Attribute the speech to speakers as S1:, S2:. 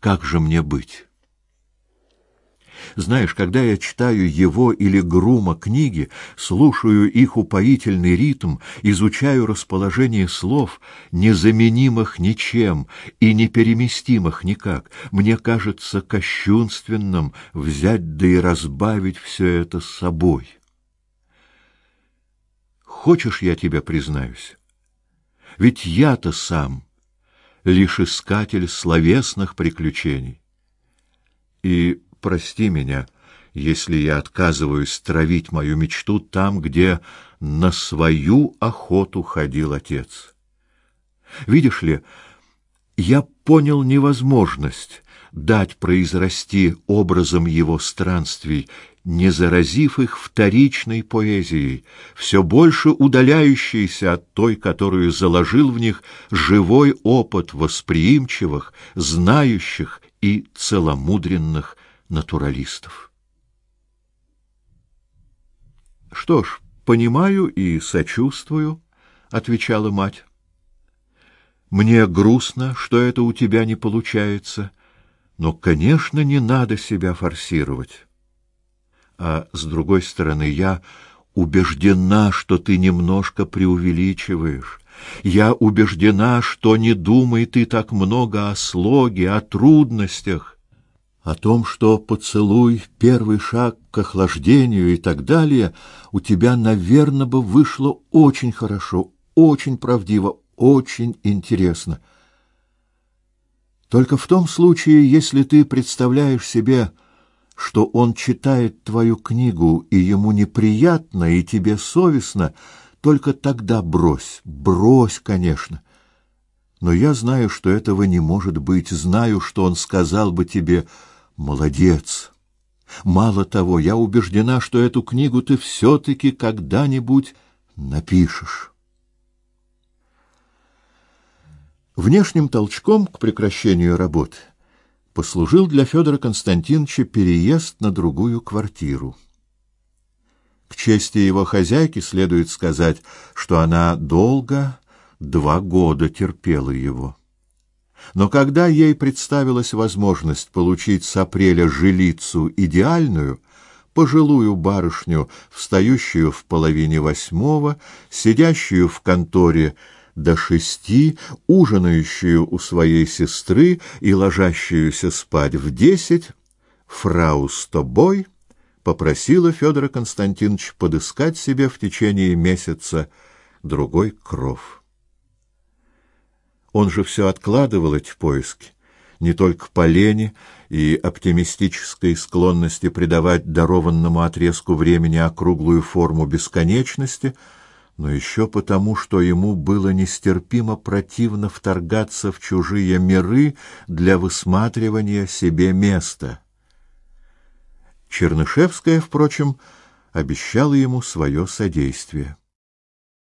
S1: Как же мне быть? Знаешь, когда я читаю его или Грума книги, слушаю их упоительный ритм, изучаю расположение слов, незаменимых ничем и непереместимых никак, мне кажется кощунственным взять да и разбавить все это с собой. Хочешь, я тебе признаюсь? Ведь я-то сам лишь искатель словесных приключений. И прости меня, если я отказываюсь травить мою мечту там, где на свою охоту ходил отец. Видишь ли, я понял невозможность дать произрасти образом его странствий, не заразив их вторичной поэзией, все больше удаляющейся от той, которую заложил в них живой опыт восприимчивых, знающих и целомудренных натуралистов. Что ж, понимаю и сочувствую, отвечала мать. Мне грустно, что это у тебя не получается, но, конечно, не надо себя форсировать. А с другой стороны, я убеждена, что ты немножко преувеличиваешь. Я убеждена, что не думай ты так много о слоге, о трудностях о том, что поцелуй — первый шаг к охлаждению и так далее, у тебя, наверное, бы вышло очень хорошо, очень правдиво, очень интересно. Только в том случае, если ты представляешь себе, что он читает твою книгу, и ему неприятно, и тебе совестно, только тогда брось, брось, конечно. Но я знаю, что этого не может быть, знаю, что он сказал бы тебе Молодец. Мало того, я убеждена, что эту книгу ты все таки когда-нибудь напишешь. Внешним толчком к прекращению работы послужил для Федора Константиновича переезд на другую квартиру. К чести его хозяйки следует сказать, что она долго, два года терпела его. Но когда ей представилась возможность получить с апреля жилицу идеальную, пожилую барышню, встающую в половине восьмого, сидящую в конторе до шести, ужинающую у своей сестры и ложащуюся спать в десять, фрау Стобой попросила Федора Константиновича подыскать себе в течение месяца другой кров. Он же все откладывал эти поиски, не только по лени и оптимистической склонности придавать дарованному отрезку времени округлую форму бесконечности, но еще потому, что ему было нестерпимо противно вторгаться в чужие миры для высматривания себе места. Чернышевская, впрочем, обещала ему свое содействие.